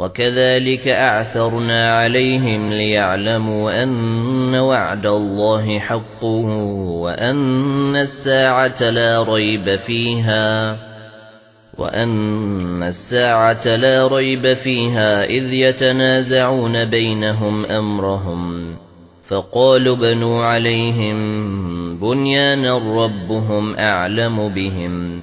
وَكَذَلِكَ أَعْثَرْنَا عَلَيْهِمْ لِيَعْلَمُوا أَنَّ وَعْدَ اللَّهِ حَقٌّ وَأَنَّ السَّاعَةَ لَا رَيْبَ فِيهَا وَأَنَّ السَّاعَةَ لَا رَيْبَ فِيهَا إِذْ يَتَنَازَعُونَ بَيْنَهُمْ أَمْرَهُمْ فَقَالُوا بَنُوا عَلَيْهِمْ بُنْيَانًا رَبُّهُمْ أَعْلَمُ بِهِمْ